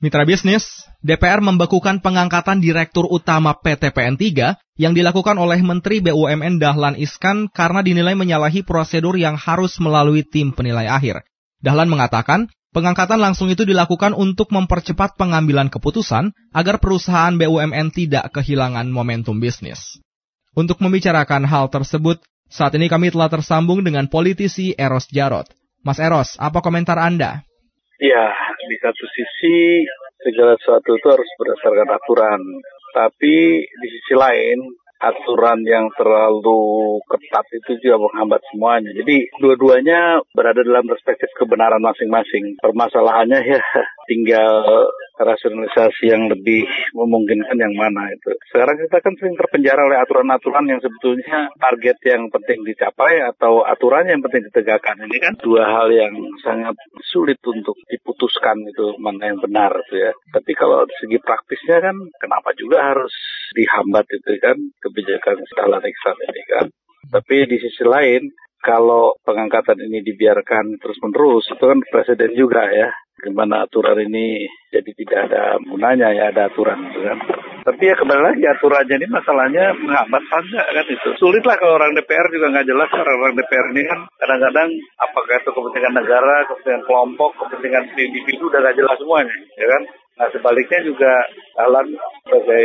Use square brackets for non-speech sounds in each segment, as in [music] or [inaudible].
Mitra bisnis, DPR membekukan pengangkatan Direktur Utama PT PN3 yang dilakukan oleh Menteri BUMN Dahlan Iskan karena dinilai menyalahi prosedur yang harus melalui tim penilai akhir. Dahlan mengatakan, pengangkatan langsung itu dilakukan untuk mempercepat pengambilan keputusan agar perusahaan BUMN tidak kehilangan momentum bisnis. Untuk membicarakan hal tersebut, saat ini kami telah tersambung dengan politisi Eros Jarot. Mas Eros, apa komentar Anda? Ya, di satu sisi segala sesuatu itu harus berdasarkan aturan. Tapi di sisi lain, aturan yang terlalu ketat itu juga menghambat semuanya. Jadi dua-duanya berada dalam perspektif kebenaran masing-masing. Permasalahannya ya [laughs] tinggal rasionalisasi yang lebih memungkinkan yang mana itu. Sekarang kita kan sering terpenjara oleh aturan-aturan yang sebetulnya target yang penting dicapai atau aturan yang penting ditegakkan. Ini kan dua hal yang sangat sulit untuk diputuskan itu mana yang benar itu ya. Tapi kalau segi praktisnya kan kenapa juga harus dihambat itu kan kebijakan skala Nexan ini kan. Tapi di sisi lain kalau pengangkatan ini dibiarkan terus-menerus itu kan presiden juga ya gimana aturan ini jadi tidak ada gunanya ya ada aturan gitu kan. Tapi ya kembali lagi aturannya ini masalahnya menghambat enggak kan itu. Sulit lah kalau orang DPR juga nggak jelas karena orang DPR ini kan kadang-kadang apakah itu kepentingan negara, kepentingan kelompok, kepentingan individu udah nggak jelas semuanya, ya kan. Nah sebaliknya juga Alan sebagai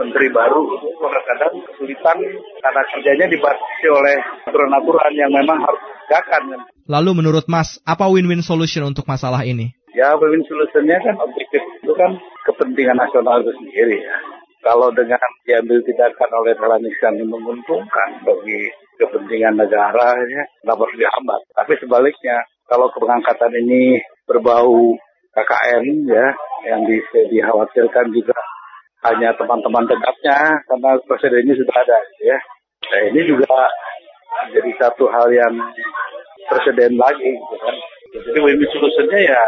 menteri baru kadang-kadang kesulitan karena kerjanya dibatasi oleh aturan-aturan yang memang harus ditegakkan. Lalu menurut Mas, apa win-win solution untuk masalah ini? Ya, win solusinya kan objektif itu kan kepentingan nasional itu sendiri ya. Kalau dengan diambil tindakan oleh Dahlan yang menguntungkan bagi kepentingan negara, ya, nggak perlu dihambat. Tapi sebaliknya, kalau pengangkatan ini berbau KKN ya, yang di, dikhawatirkan juga hanya teman-teman dekatnya, karena presiden ini sudah ada ya. Nah ini juga jadi satu hal yang presiden lagi gitu kan. Jadi win-win solutionnya ya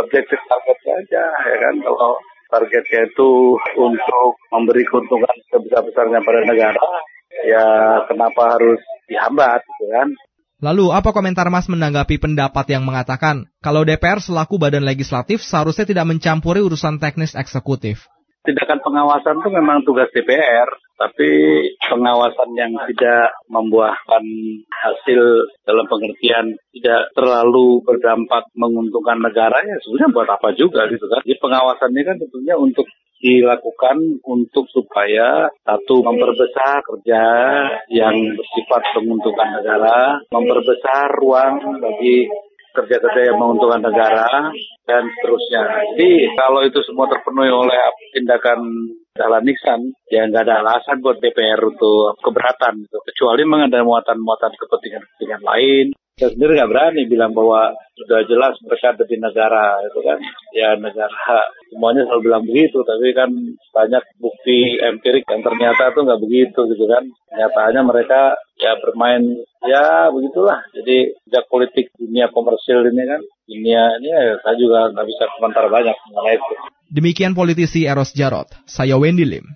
objektif target saja ya kan? Kalau targetnya itu untuk memberi keuntungan sebesar-besarnya pada negara ya kenapa harus dihambat gitu kan? Lalu, apa komentar Mas menanggapi pendapat yang mengatakan kalau DPR selaku badan legislatif seharusnya tidak mencampuri urusan teknis eksekutif? tindakan pengawasan itu memang tugas DPR, tapi pengawasan yang tidak membuahkan hasil dalam pengertian tidak terlalu berdampak menguntungkan negara ya sebenarnya buat apa juga gitu kan. Jadi pengawasan ini kan tentunya untuk dilakukan untuk supaya satu memperbesar kerja yang bersifat menguntungkan negara, memperbesar ruang bagi kerja-kerja yang menguntungkan negara dan seterusnya. Jadi kalau itu semua terpenuhi oleh tindakan Dahlan Nixon, ya nggak ada alasan buat DPR untuk keberatan gitu. Kecuali ada muatan-muatan kepentingan-kepentingan lain. Saya sendiri nggak berani bilang bahwa sudah jelas mereka ada di negara itu kan. Ya negara semuanya selalu bilang begitu, tapi kan banyak bukti empirik yang ternyata tuh nggak begitu gitu kan. Nyatanya mereka ya bermain ya begitulah. Jadi sejak politik dunia komersil ini kan, dunia ini ya, saya juga nggak bisa komentar banyak mengenai itu. Demikian politisi Eros Jarot, saya Wendy Lim.